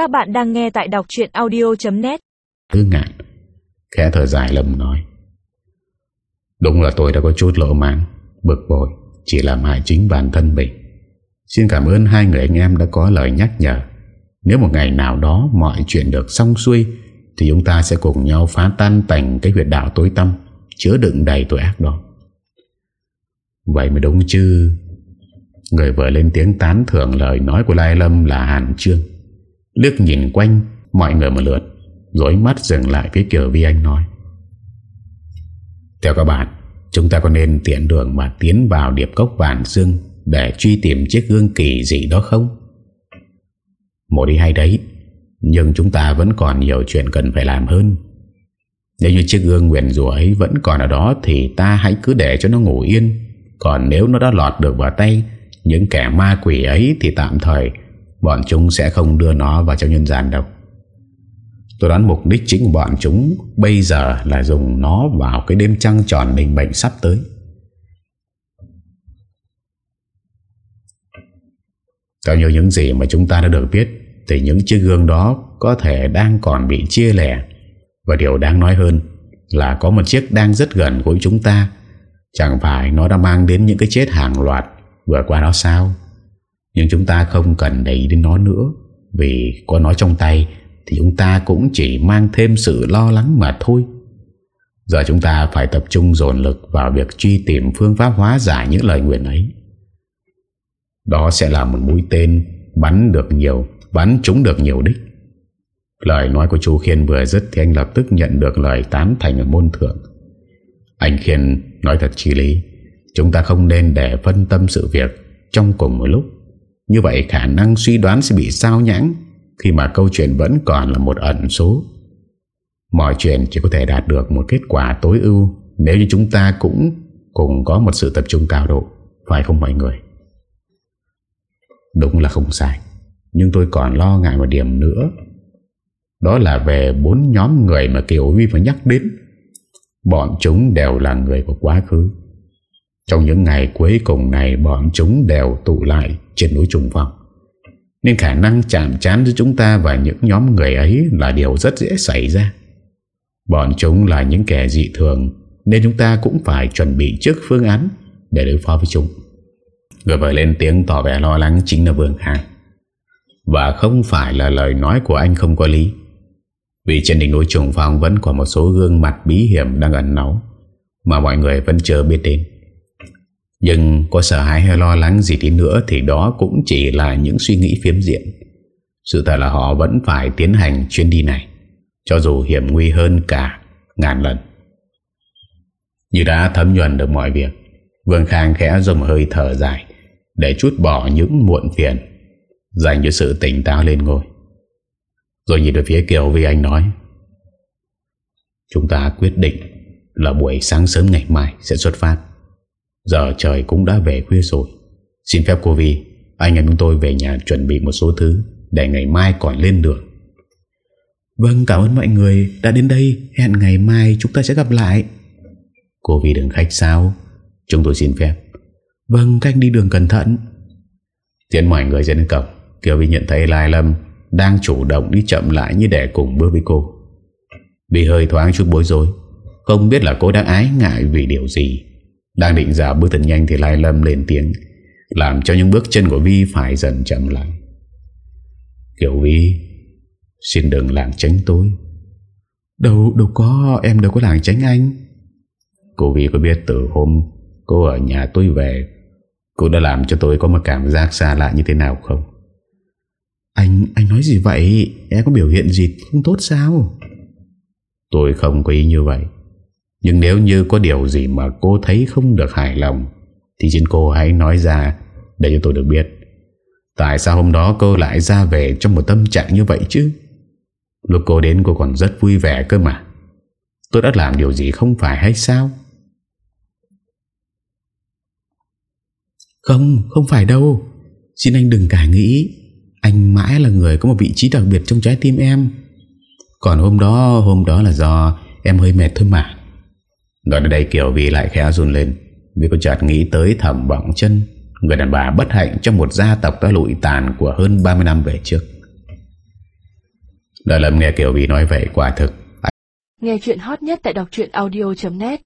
Các bạn đang nghe tại đọc chuyện audio.net Cứ ngại. Khẽ thở dài lầm nói. Đúng là tôi đã có chút lộ mạng Bực bội, Chỉ làm hại chính bản thân mình. Xin cảm ơn hai người anh em đã có lời nhắc nhở. Nếu một ngày nào đó Mọi chuyện được xong xuôi, Thì chúng ta sẽ cùng nhau phá tan tành Cái huyệt đạo tối tâm Chứa đựng đầy tội ác đó. Vậy mới đúng chứ. Người vợ lên tiếng tán thưởng lời nói của Lai Lâm là Hàn Trương. Liếc nhìn quanh, mọi người một lượt Rồi mắt dừng lại phía Kiều Vi Anh nói. Theo các bạn, Chúng ta có nên tiện đường mà tiến vào điệp cốc vạn dương Để truy tìm chiếc gương kỳ gì đó không? Một đi hay đấy, Nhưng chúng ta vẫn còn nhiều chuyện cần phải làm hơn. Nếu như chiếc gương nguyện rùa ấy vẫn còn ở đó Thì ta hãy cứ để cho nó ngủ yên. Còn nếu nó đã lọt được vào tay, Những kẻ ma quỷ ấy Thì tạm thời Bọn chúng sẽ không đưa nó vào trong nhân gian đâu. Tôi đoán mục đích chính của bọn chúng Bây giờ là dùng nó vào cái đêm trăng tròn đình bệnh sắp tới. Theo như những gì mà chúng ta đã được biết Thì những chiếc gương đó Có thể đang còn bị chia lẻ. Và điều đáng nói hơn Là có một chiếc đang rất gần của chúng ta. Chẳng phải nó đã mang đến những cái chết hàng loạt Vừa qua đó sao? Nhưng chúng ta không cần để ý đến nó nữa Vì có nó trong tay Thì chúng ta cũng chỉ mang thêm sự lo lắng mà thôi Giờ chúng ta phải tập trung dồn lực vào việc truy tìm phương pháp hóa giải những lời nguyện ấy. Đó sẽ là một mũi tên bắn được nhiều, bắn trúng được nhiều đích. Lời nói của chú Khiên vừa dứt thì anh lập tức nhận được lời tán thành ở môn thượng. Anh Khiên nói thật chi lý, chúng ta không nên để phân tâm sự việc trong cùng một lúc. Như vậy khả năng suy đoán sẽ bị sao nhãng khi mà câu chuyện vẫn còn là một ẩn số. Mọi chuyện chỉ có thể đạt được một kết quả tối ưu nếu như chúng ta cũng cùng có một sự tập trung cao độ, phải không mọi người? Đúng là không sai, nhưng tôi còn lo ngại một điểm nữa. Đó là về bốn nhóm người mà Kiều Huy phải nhắc đến. Bọn chúng đều là người của quá khứ. Trong những ngày cuối cùng này bọn chúng đều tụ lại trên núi Trùng Phong. Nên khả năng chạm chán giữa chúng ta và những nhóm người ấy là điều rất dễ xảy ra. Bọn chúng là những kẻ dị thường, Nên chúng ta cũng phải chuẩn bị trước phương án Để đối phó với chúng Người vợ lên tiếng tỏ vẻ lo lắng Chính là Vương Hải. Và không phải là lời nói của anh không có lý Vì trên đỉnh núi trùng phong Vẫn còn một số gương mặt bí hiểm Đang ẩn náu, Mà mọi người vẫn chưa biết đến nhưng có sợ hãi hay lo lắng gì đi nữa Thì đó cũng chỉ là những suy nghĩ phiếm diện. Sự thật là họ vẫn phải tiến hành chuyến đi này, cho dù hiểm nguy hơn cả ngàn lần. Như đã thấm nhuần được mọi việc, Vương Khang khẽ dùng hơi thở dài Để chút bỏ những muộn phiền, Dành cho sự tỉnh táo lên ngôi. Rồi nhìn về phía Kiều Vi Anh nói, Chúng ta quyết định Là buổi sáng sớm ngày mai sẽ xuất phát. Giờ trời cũng đã về khuya rồi. Xin phép cô Vi, Anh em chúng tôi về nhà chuẩn bị một số thứ Để ngày mai còn lên đường. Vâng cảm ơn mọi người đã đến đây. Hẹn ngày mai chúng ta sẽ gặp lại. Cô vi đừng khách sao Chúng tôi xin phép. Vâng cách đi đường cẩn thận. Tiến mọi người ra đến cổng. Kiều Vi nhận thấy Lai Lâm Đang chủ động đi chậm lại như để cùng bước với cô. Vì hơi thoáng chút bối rối, Không biết là cô đang ái ngại vì điều gì. Đang định dạo bước thật nhanh Thì Lai Lâm lên tiếng Làm cho những bước chân của Vi phải dần chậm lại. Kiều Vi Xin đừng làng tránh tôi. Đâu đâu có Em đâu có làng tránh anh. Cô Vi có biết từ hôm Cô ở nhà tôi về Cô đã làm cho tôi có một cảm giác xa lạ như thế nào không? Anh Anh nói gì vậy? Em có biểu hiện gì không tốt sao? Tôi không có ý như vậy nhưng nếu như có điều gì mà cô thấy không được hài lòng, Thì xin cô hãy nói ra Để cho tôi được biết. Tại sao hôm đó cô lại ra về trong một tâm trạng như vậy chứ? Lúc cô đến cô còn rất vui vẻ cơ mà. Tôi đã làm điều gì không phải hay sao? Không Không phải đâu. Xin anh đừng cả nghĩ. Anh mãi là người có một vị trí đặc biệt trong trái tim em. Còn hôm đó Hôm đó là do em hơi mệt thôi mà đoạn đây Kiều vì lại khẽ run lên. Vì cô chợt nghĩ tới thẩm bỏng chân, Người đàn bà bất hạnh trong một gia tộc đã lụi tàn của hơn 30 năm về trước. Lợi lầm nghe Kiều Vi nói vậy quả thực. Nghe chuyện hot nhất tại đọc audio.net